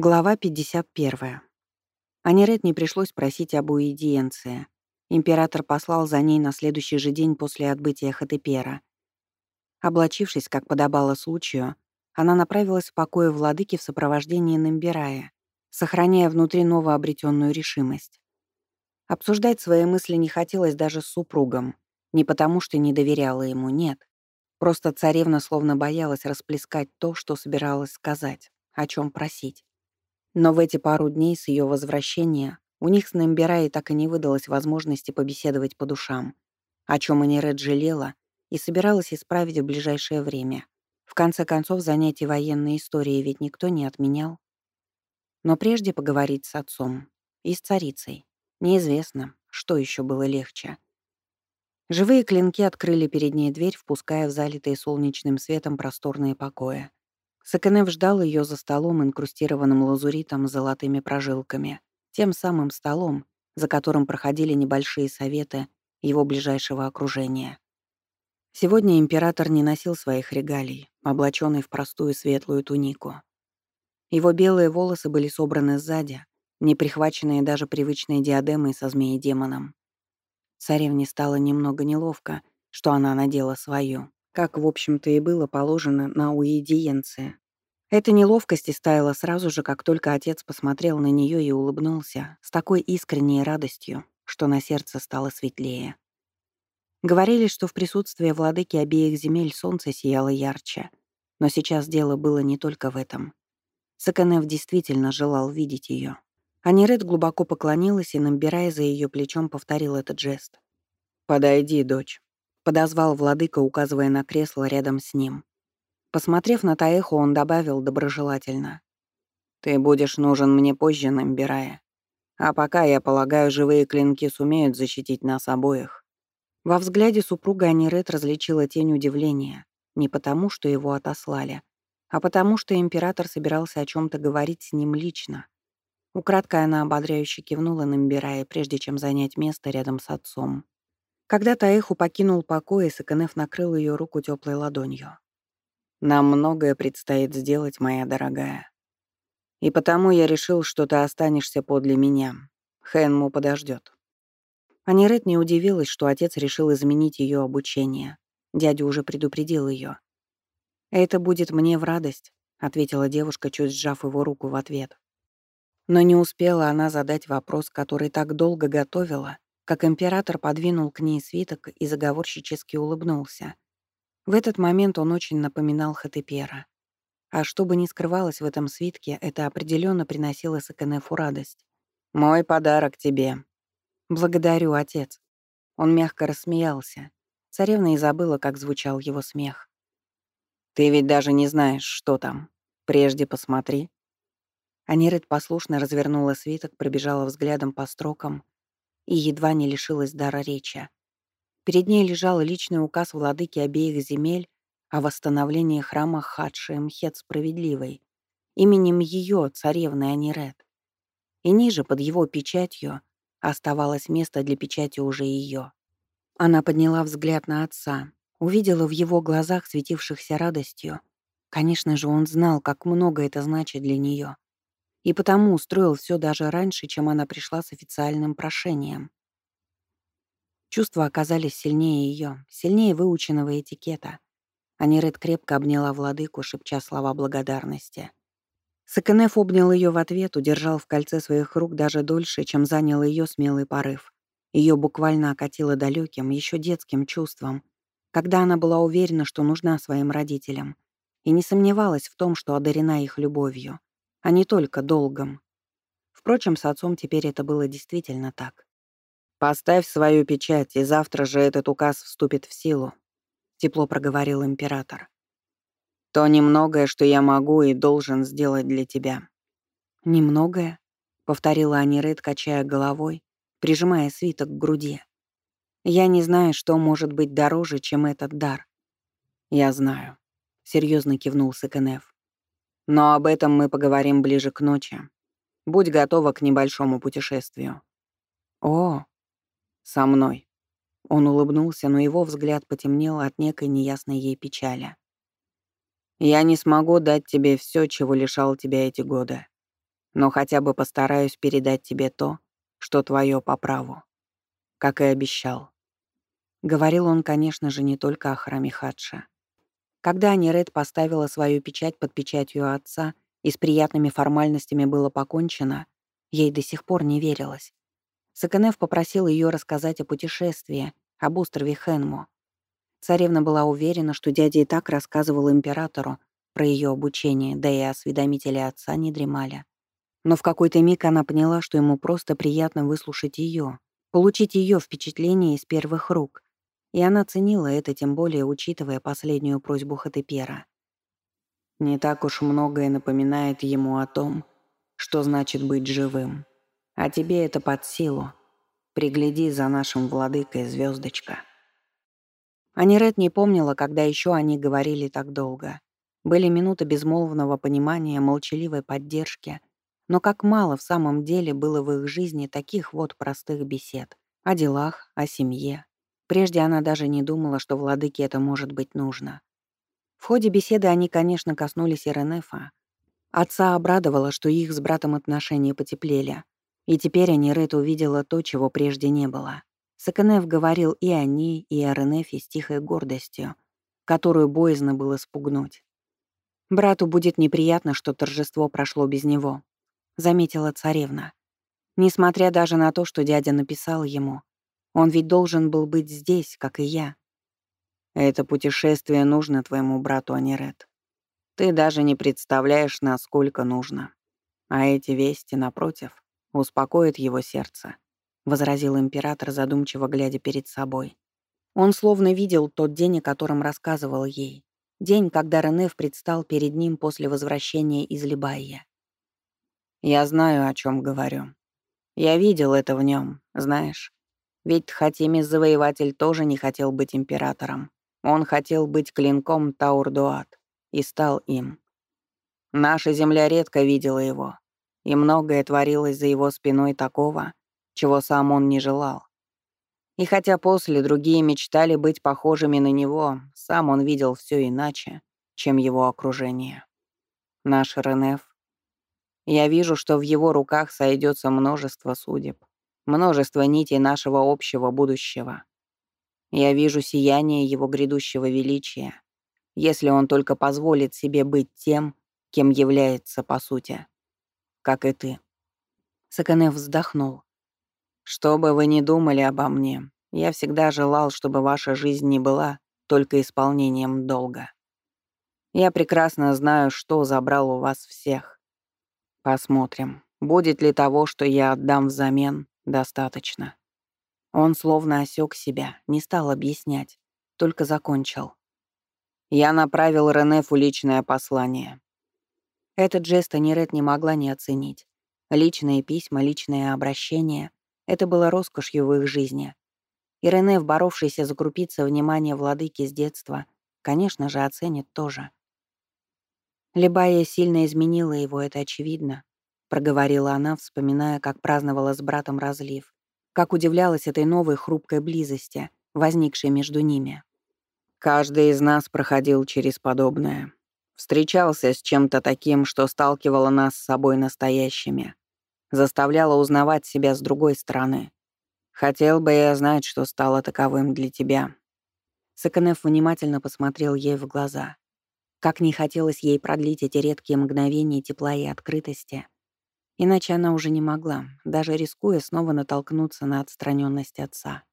Глава 51. Аниред не пришлось просить об уидиенции. Император послал за ней на следующий же день после отбытия Хатепера. Облачившись, как подобало случаю, она направилась в покое владыки в сопровождении Намбирая, сохраняя внутри новообретенную решимость. Обсуждать свои мысли не хотелось даже с супругом, не потому что не доверяла ему, нет. Просто царевна словно боялась расплескать то, что собиралась сказать, о чем просить. Но в эти пару дней с ее возвращения у них с Намбираей так и не выдалось возможности побеседовать по душам, о чем Аниред жалела и собиралась исправить в ближайшее время. В конце концов, занятий военной историей ведь никто не отменял. Но прежде поговорить с отцом и с царицей. Неизвестно, что еще было легче. Живые клинки открыли перед ней дверь, впуская в залитые солнечным светом просторные покои. Сакенев ждал ее за столом, инкрустированным лазуритом с золотыми прожилками. Тем самым столом, за которым проходили небольшие советы его ближайшего окружения. Сегодня император не носил своих регалий, облаченный в простую светлую тунику. Его белые волосы были собраны сзади, не прихваченные даже привычной диадемой со змеей-демоном. Царевне стало немного неловко, что она надела свою как, в общем-то, и было положено на уидиенции. Эта неловкость истаяла сразу же, как только отец посмотрел на нее и улыбнулся с такой искренней радостью, что на сердце стало светлее. Говорили, что в присутствии владыки обеих земель солнце сияло ярче, но сейчас дело было не только в этом. Саканев действительно желал видеть ее. Аниред глубоко поклонилась и, набирая за ее плечом, повторил этот жест. «Подойди, дочь». Подозвал владыка, указывая на кресло рядом с ним. Посмотрев на Таэху, он добавил доброжелательно. «Ты будешь нужен мне позже, Намбирая. А пока, я полагаю, живые клинки сумеют защитить нас обоих». Во взгляде супруга Анирет различила тень удивления. Не потому, что его отослали, а потому, что император собирался о чем то говорить с ним лично. Украдкой она ободряюще кивнула Намбирая, прежде чем занять место рядом с отцом. Когда Таэху покинул покой, Саканеф накрыл ее руку теплой ладонью. «Нам многое предстоит сделать, моя дорогая. И потому я решил, что ты останешься подле меня. Хэнму подождет. Анирет не удивилась, что отец решил изменить ее обучение. Дядя уже предупредил ее. «Это будет мне в радость», — ответила девушка, чуть сжав его руку в ответ. Но не успела она задать вопрос, который так долго готовила, как император подвинул к ней свиток и заговорщически улыбнулся. В этот момент он очень напоминал Хатепера. А что бы ни скрывалось в этом свитке, это определенно приносило Сакенефу радость. «Мой подарок тебе». «Благодарю, отец». Он мягко рассмеялся. Царевна и забыла, как звучал его смех. «Ты ведь даже не знаешь, что там. Прежде посмотри». Аниред послушно развернула свиток, пробежала взглядом по строкам и едва не лишилась дара речи. Перед ней лежал личный указ владыки обеих земель о восстановлении храма Хадши Мхет Справедливой, именем ее, царевны Аниред. И ниже, под его печатью, оставалось место для печати уже ее. Она подняла взгляд на отца, увидела в его глазах, светившихся радостью. Конечно же, он знал, как много это значит для нее и потому устроил все даже раньше, чем она пришла с официальным прошением. Чувства оказались сильнее ее, сильнее выученного этикета. Аниред крепко обняла владыку, шепча слова благодарности. Сакенеф обнял ее в ответ, удержал в кольце своих рук даже дольше, чем занял ее смелый порыв. Ее буквально окатило далеким, еще детским чувством, когда она была уверена, что нужна своим родителям, и не сомневалась в том, что одарена их любовью а не только долгом. Впрочем, с отцом теперь это было действительно так. «Поставь свою печать, и завтра же этот указ вступит в силу», — тепло проговорил император. «То немногое, что я могу и должен сделать для тебя». «Немногое?» — повторила Аниред, качая головой, прижимая свиток к груди. «Я не знаю, что может быть дороже, чем этот дар». «Я знаю», — серьезно кивнул Сыкенев. Но об этом мы поговорим ближе к ночи. Будь готова к небольшому путешествию. О, со мной. Он улыбнулся, но его взгляд потемнел от некой неясной ей печали. Я не смогу дать тебе все, чего лишал тебя эти годы. Но хотя бы постараюсь передать тебе то, что твое по праву. Как и обещал. Говорил он, конечно же, не только о храме Хадша. Когда Аниред поставила свою печать под печатью отца и с приятными формальностями было покончено, ей до сих пор не верилось. Саканев попросил ее рассказать о путешествии, об острове Хенмо. Царевна была уверена, что дядя и так рассказывал императору про ее обучение, да и осведомители отца не дремали. Но в какой-то миг она поняла, что ему просто приятно выслушать ее, получить ее впечатление из первых рук. И она ценила это, тем более учитывая последнюю просьбу Хатепера. Не так уж многое напоминает ему о том, что значит быть живым. А тебе это под силу. Пригляди за нашим владыкой, звездочка. Аниред не помнила, когда еще они говорили так долго. Были минуты безмолвного понимания, молчаливой поддержки. Но как мало в самом деле было в их жизни таких вот простых бесед. О делах, о семье. Прежде она даже не думала, что владыке это может быть нужно. В ходе беседы они, конечно, коснулись Иренефа. Отца обрадовало, что их с братом отношения потеплели. И теперь Анирет увидела то, чего прежде не было. Саканев говорил и о ней, и о Ренефе с тихой гордостью, которую боязно было спугнуть. «Брату будет неприятно, что торжество прошло без него», — заметила царевна. Несмотря даже на то, что дядя написал ему, он ведь должен был быть здесь, как и я. Это путешествие нужно твоему брату, Анирет. Ты даже не представляешь, насколько нужно. А эти вести, напротив, успокоит его сердце», — возразил император, задумчиво глядя перед собой. Он словно видел тот день, о котором рассказывал ей. День, когда Ренеф предстал перед ним после возвращения из Либайя. «Я знаю, о чем говорю. Я видел это в нем, знаешь. Ведь Тхатимис-завоеватель тоже не хотел быть императором. Он хотел быть клинком Таурдуат и стал им. Наша земля редко видела его, и многое творилось за его спиной такого, чего сам он не желал. И хотя после другие мечтали быть похожими на него, сам он видел все иначе, чем его окружение. Наш Ренеф. Я вижу, что в его руках сойдется множество судеб, множество нитей нашего общего будущего. Я вижу сияние его грядущего величия, если он только позволит себе быть тем, кем является по сути как и ты». Саканев вздохнул. «Что бы вы ни думали обо мне, я всегда желал, чтобы ваша жизнь не была только исполнением долга. Я прекрасно знаю, что забрал у вас всех. Посмотрим, будет ли того, что я отдам взамен, достаточно». Он словно осек себя, не стал объяснять, только закончил. Я направил Ренефу личное послание. Этот жест Анирет не могла не оценить. Личные письма, личное обращение — это было роскошью в их жизни. И Рене, боровшийся закрупиться внимание владыки с детства, конечно же, оценит тоже. Либая сильно изменила его, это очевидно, проговорила она, вспоминая, как праздновала с братом разлив, как удивлялась этой новой хрупкой близости, возникшей между ними. Каждый из нас проходил через подобное, Встречался с чем-то таким, что сталкивало нас с собой настоящими. Заставляло узнавать себя с другой стороны. Хотел бы я знать, что стало таковым для тебя. Саканев внимательно посмотрел ей в глаза. Как не хотелось ей продлить эти редкие мгновения тепла и открытости. Иначе она уже не могла, даже рискуя снова натолкнуться на отстраненность отца.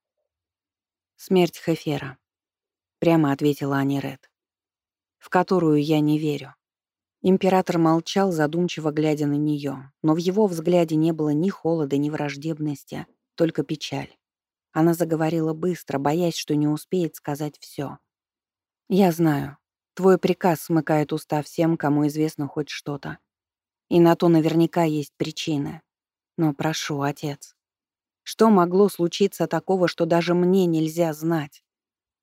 «Смерть Хефера», — прямо ответила Аниред в которую я не верю. Император молчал, задумчиво глядя на нее, но в его взгляде не было ни холода, ни враждебности, только печаль. Она заговорила быстро, боясь, что не успеет сказать все. «Я знаю. Твой приказ смыкает уста всем, кому известно хоть что-то. И на то наверняка есть причины. Но прошу, отец, что могло случиться такого, что даже мне нельзя знать?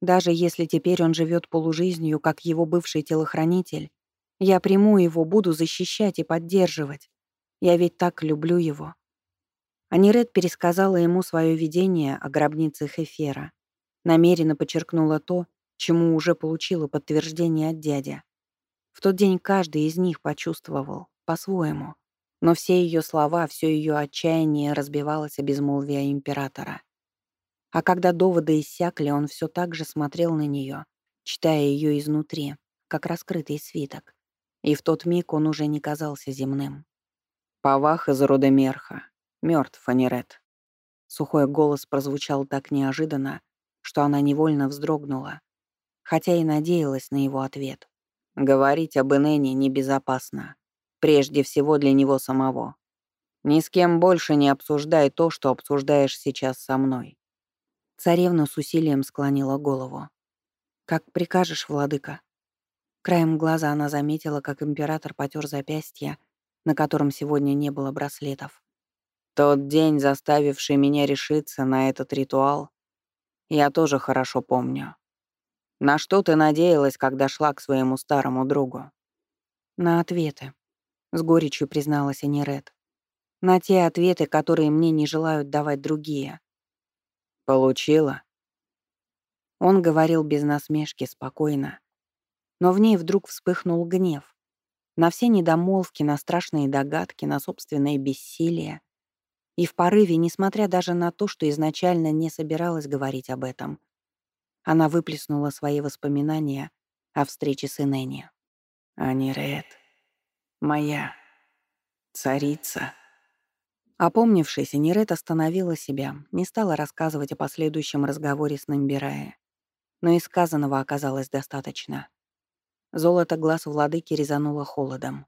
Даже если теперь он живет полужизнью, как его бывший телохранитель, я приму его, буду защищать и поддерживать. Я ведь так люблю его. Аниред пересказала ему свое видение о гробнице Хефера. Намеренно подчеркнула то, чему уже получила подтверждение от дяди. В тот день каждый из них почувствовал, по-своему, Но все ее слова, все ее отчаяние разбивалось о безмолвие императора. А когда доводы иссякли, он все так же смотрел на нее, читая ее изнутри, как раскрытый свиток. И в тот миг он уже не казался земным. «Павах из рода Мерха. Мертв, Анирет». Сухой голос прозвучал так неожиданно, что она невольно вздрогнула, хотя и надеялась на его ответ. Говорить об Энене небезопасно. Прежде всего для него самого. Ни с кем больше не обсуждай то, что обсуждаешь сейчас со мной. Царевна с усилием склонила голову. «Как прикажешь, владыка». Краем глаза она заметила, как император потер запястье, на котором сегодня не было браслетов. Тот день, заставивший меня решиться на этот ритуал, я тоже хорошо помню. На что ты надеялась, когда шла к своему старому другу? На ответы. С горечью призналась Аниред. На те ответы, которые мне не желают давать другие. Получила. Он говорил без насмешки, спокойно. Но в ней вдруг вспыхнул гнев. На все недомолвки, на страшные догадки, на собственное бессилие. И в порыве, несмотря даже на то, что изначально не собиралась говорить об этом, она выплеснула свои воспоминания о встрече с Иненни. «Аниред, моя царица». Опомнившись, Аниред остановила себя, не стала рассказывать о последующем разговоре с Намбирая. Но и сказанного оказалось достаточно. Золото глаз владыки резануло холодом.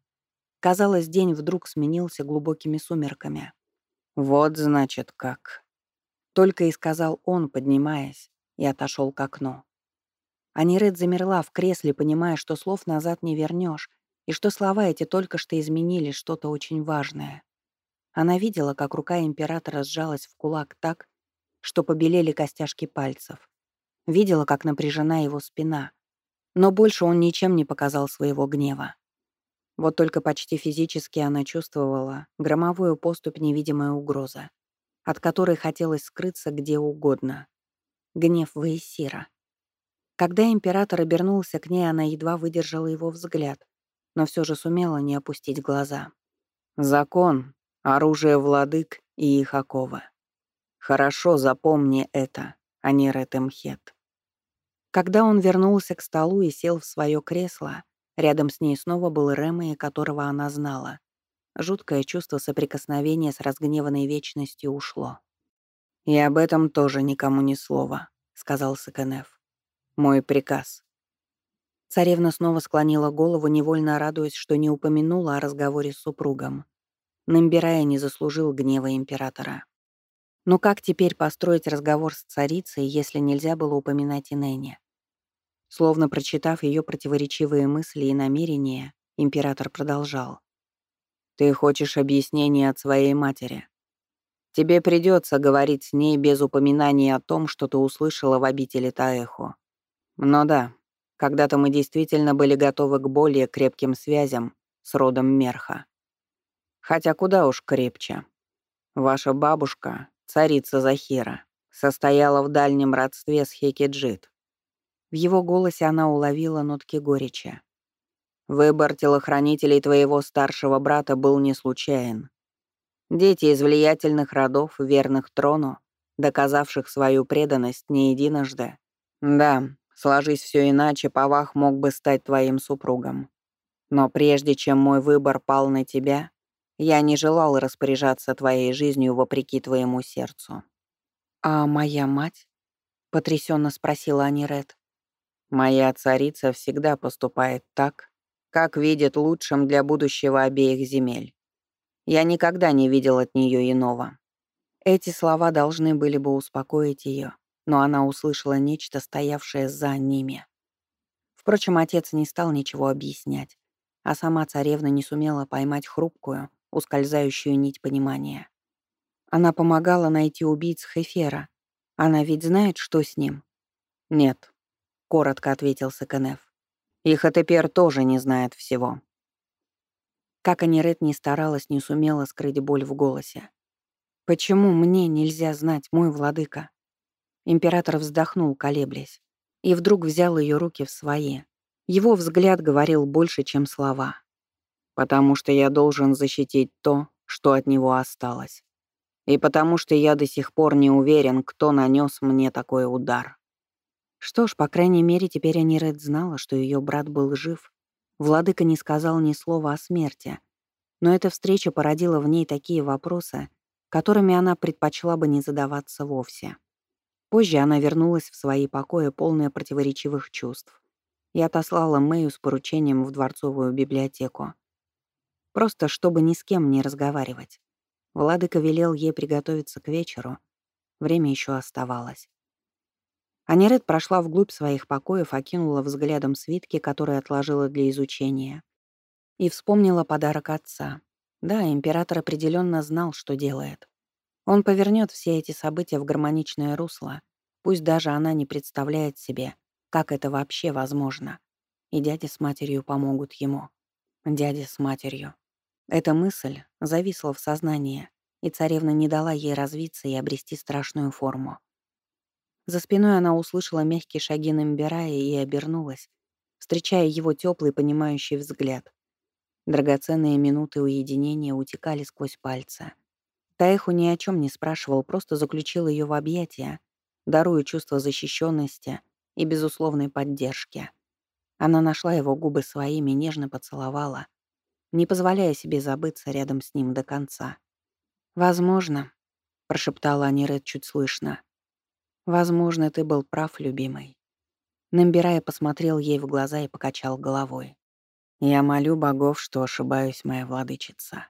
Казалось, день вдруг сменился глубокими сумерками. «Вот, значит, как», — только и сказал он, поднимаясь, и отошел к окну. Аниред замерла в кресле, понимая, что слов назад не вернешь, и что слова эти только что изменили что-то очень важное. Она видела, как рука императора сжалась в кулак так, что побелели костяшки пальцев. Видела, как напряжена его спина. Но больше он ничем не показал своего гнева. Вот только почти физически она чувствовала громовую поступь невидимая угроза, от которой хотелось скрыться где угодно гнев Ваесира. Когда император обернулся к ней, она едва выдержала его взгляд, но все же сумела не опустить глаза. «Закон, оружие владык и их оковы. Хорошо запомни это, а не Ретемхет». Когда он вернулся к столу и сел в свое кресло, рядом с ней снова был Рэмэй, которого она знала. Жуткое чувство соприкосновения с разгневанной вечностью ушло. «И об этом тоже никому ни слова», — сказал Саканев. «Мой приказ». Царевна снова склонила голову, невольно радуясь, что не упомянула о разговоре с супругом. Намбирая не заслужил гнева императора. Но как теперь построить разговор с царицей, если нельзя было упоминать и Словно прочитав ее противоречивые мысли и намерения, император продолжал. «Ты хочешь объяснения от своей матери. Тебе придется говорить с ней без упоминания о том, что ты услышала в обители Таэхо. Но да, когда-то мы действительно были готовы к более крепким связям с родом Мерха. Хотя куда уж крепче. Ваша бабушка, царица Захира, состояла в дальнем родстве с Хекиджит. В его голосе она уловила нотки горечи. Выбор телохранителей твоего старшего брата был не случайен. Дети из влиятельных родов, верных трону, доказавших свою преданность не единожды. Да, сложись все иначе, Павах мог бы стать твоим супругом. Но прежде чем мой выбор пал на тебя, я не желал распоряжаться твоей жизнью вопреки твоему сердцу. «А моя мать?» — потрясенно спросила Аниред. «Моя царица всегда поступает так, как видит лучшим для будущего обеих земель. Я никогда не видел от нее иного. Эти слова должны были бы успокоить ее, но она услышала нечто, стоявшее за ними. Впрочем, отец не стал ничего объяснять, а сама царевна не сумела поймать хрупкую, ускользающую нить понимания. Она помогала найти убийц Хефера. Она ведь знает, что с ним? «Нет», — коротко ответил Саканев. «И Хатепер тоже не знает всего». Как Анирет не старалась, не сумела скрыть боль в голосе. «Почему мне нельзя знать, мой владыка?» Император вздохнул, колеблясь, и вдруг взял ее руки в свои. Его взгляд говорил больше, чем слова. Потому что я должен защитить то, что от него осталось. И потому что я до сих пор не уверен, кто нанес мне такой удар. Что ж, по крайней мере, теперь Аниред знала, что ее брат был жив. Владыка не сказал ни слова о смерти. Но эта встреча породила в ней такие вопросы, которыми она предпочла бы не задаваться вовсе. Позже она вернулась в свои покои, полные противоречивых чувств, и отослала Мэю с поручением в дворцовую библиотеку. Просто чтобы ни с кем не разговаривать. Владыка велел ей приготовиться к вечеру. Время еще оставалось. Аниред прошла вглубь своих покоев, окинула взглядом свитки, которые отложила для изучения, и вспомнила подарок отца. Да, император определенно знал, что делает. Он повернет все эти события в гармоничное русло, пусть даже она не представляет себе, как это вообще возможно. И дядя с матерью помогут ему. Дядя с матерью. Эта мысль зависла в сознании, и царевна не дала ей развиться и обрести страшную форму. За спиной она услышала мягкие шаги Намбирая и обернулась, встречая его теплый, понимающий взгляд. Драгоценные минуты уединения утекали сквозь пальцы. Таиху ни о чем не спрашивал, просто заключил ее в объятия, даруя чувство защищенности и безусловной поддержки. Она нашла его губы своими, нежно поцеловала, не позволяя себе забыться рядом с ним до конца. «Возможно», — прошептала Аниред чуть слышно, «возможно, ты был прав, любимый». Намбирая посмотрел ей в глаза и покачал головой. «Я молю богов, что ошибаюсь, моя владычица».